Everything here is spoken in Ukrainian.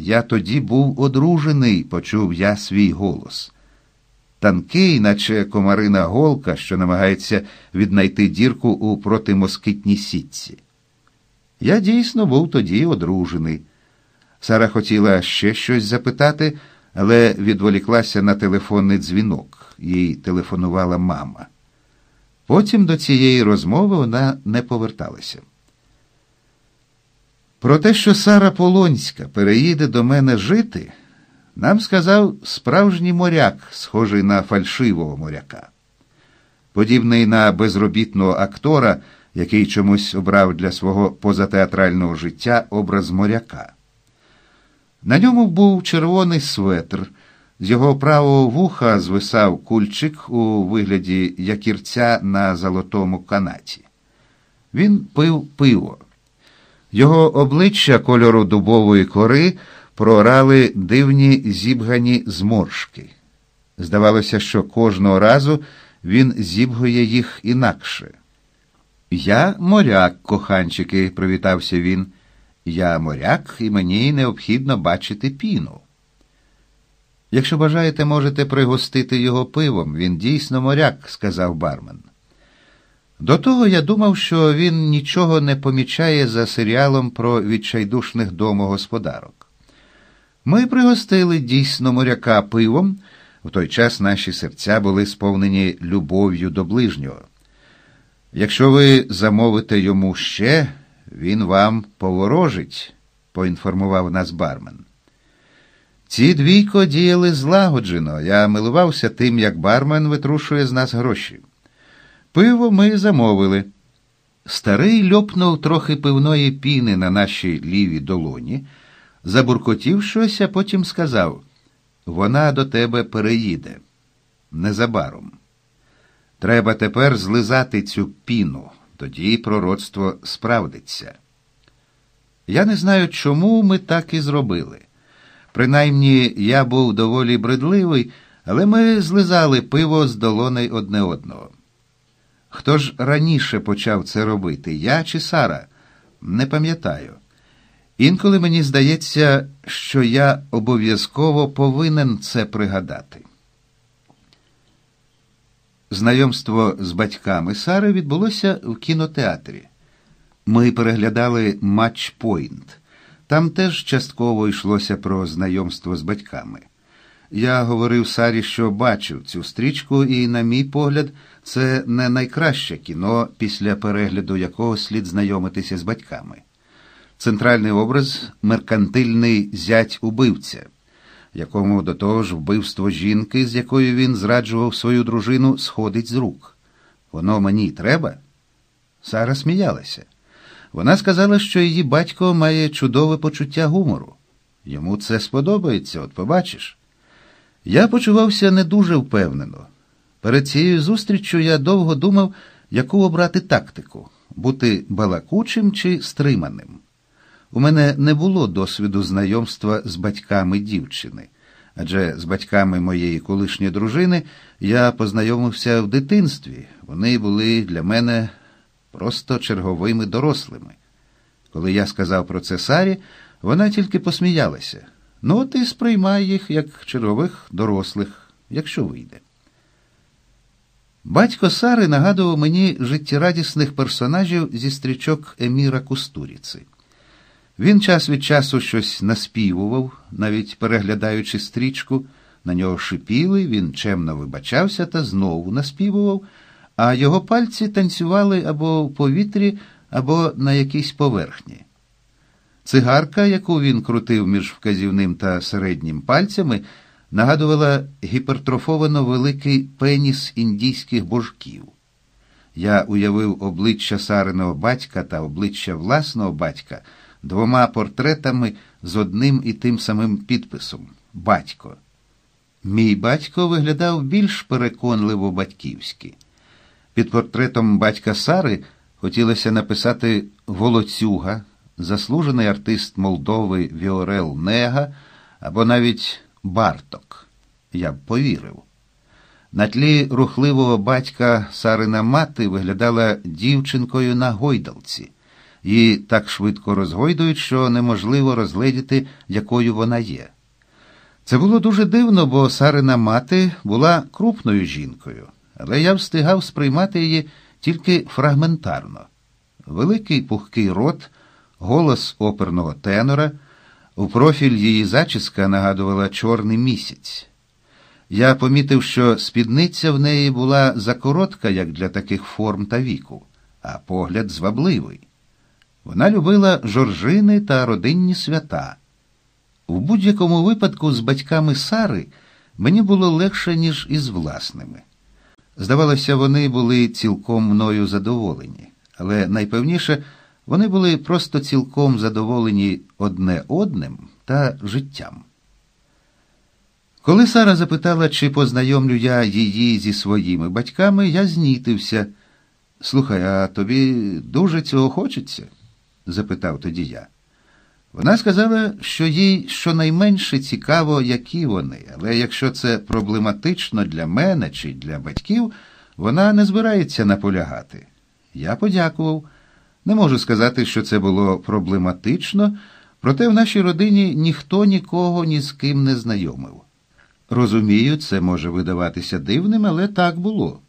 Я тоді був одружений, почув я свій голос. Танкий, наче комарина голка, що намагається віднайти дірку у протимоскитній сітці. Я дійсно був тоді одружений. Сара хотіла ще щось запитати, але відволіклася на телефонний дзвінок. Їй телефонувала мама. Потім до цієї розмови вона не поверталася. Про те, що Сара Полонська переїде до мене жити, нам сказав справжній моряк, схожий на фальшивого моряка. Подібний на безробітного актора, який чомусь обрав для свого позатеатрального життя образ моряка. На ньому був червоний светр, з його правого вуха звисав кульчик у вигляді якірця на золотому канаті. Він пив пиво. Його обличчя кольору дубової кори прорали дивні зібгані зморшки. Здавалося, що кожного разу він зібгує їх інакше. Я моряк, коханчики, привітався він. Я моряк, і мені необхідно бачити піну. Якщо бажаєте, можете пригостити його пивом. Він дійсно моряк, сказав бармен. До того я думав, що він нічого не помічає за серіалом про відчайдушних домогосподарок. Ми пригостили дійсно моряка пивом. В той час наші серця були сповнені любов'ю до ближнього. Якщо ви замовите йому ще, він вам поворожить, поінформував нас бармен. Ці двійко діяли злагоджено. Я милувався тим, як бармен витрушує з нас гроші. Пиво ми замовили. Старий льопнув трохи пивної піни на нашій лівій долоні, забуркотів щось, а потім сказав вона до тебе переїде. Незабаром. Треба тепер злизати цю піну, тоді пророцтво справдиться. Я не знаю, чому ми так і зробили. Принаймні, я був доволі бредливий, але ми злизали пиво з долоней одне одного. Хто ж раніше почав це робити, я чи Сара? Не пам'ятаю. Інколи мені здається, що я обов'язково повинен це пригадати. Знайомство з батьками Сари відбулося в кінотеатрі. Ми переглядали матч Пойнт. Там теж частково йшлося про знайомство з батьками. Я говорив Сарі, що бачив цю стрічку, і, на мій погляд, це не найкраще кіно, після перегляду якого слід знайомитися з батьками. Центральний образ меркантильний зять убивця, якому до того ж вбивство жінки, з якою він зраджував свою дружину, сходить з рук. Воно мені треба? Сара сміялася. Вона сказала, що її батько має чудове почуття гумору. Йому це сподобається, от побачиш. Я почувався не дуже впевнено. Перед цією зустріччю я довго думав, яку обрати тактику бути балакучим чи стриманим. У мене не було досвіду знайомства з батьками дівчини, адже з батьками моєї колишньої дружини я познайомився в дитинстві. Вони були для мене просто черговими дорослими. Коли я сказав про це Сарі, вона тільки посміялася. Ну, ти сприймай їх як чергових дорослих, якщо вийде. Батько Сари нагадував мені життєрадісних персонажів зі стрічок Еміра Кустуріци. Він час від часу щось наспівував, навіть переглядаючи стрічку, на нього шипіли, він чемно вибачався та знову наспівував, а його пальці танцювали або в повітрі, або на якійсь поверхні. Цигарка, яку він крутив між вказівним та середнім пальцями, нагадувала гіпертрофовано великий пеніс індійських божків. Я уявив обличчя Сариного батька та обличчя власного батька двома портретами з одним і тим самим підписом батько. Мій батько виглядав більш переконливо батьківськи. Під портретом батька Сари хотілося написати Волоцюга, заслужений артист Молдови Віорел Нега або навіть Барток. Я б повірив. На тлі рухливого батька Сарина мати виглядала дівчинкою на гойдалці. і так швидко розгойдують, що неможливо розгледіти, якою вона є. Це було дуже дивно, бо Сарина мати була крупною жінкою, але я встигав сприймати її тільки фрагментарно. Великий пухкий рот, голос оперного тенора, у профіль її зачіска нагадувала чорний місяць. Я помітив, що спідниця в неї була закоротка, як для таких форм та віку, а погляд звабливий. Вона любила жоржини та родинні свята. У будь-якому випадку з батьками Сари мені було легше, ніж із власними. Здавалося, вони були цілком мною задоволені, але найпевніше, вони були просто цілком задоволені одне одним та життям. Коли Сара запитала, чи познайомлю я її зі своїми батьками, я знітився. Слухай, а тобі дуже цього хочеться? запитав тоді я. Вона сказала, що їй щонайменше цікаво, які вони, але якщо це проблематично для мене чи для батьків, вона не збирається наполягати. Я подякував. Не можу сказати, що це було проблематично, проте в нашій родині ніхто нікого ні з ким не знайомив. Розумію, це може видаватися дивним, але так було.